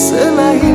Se selain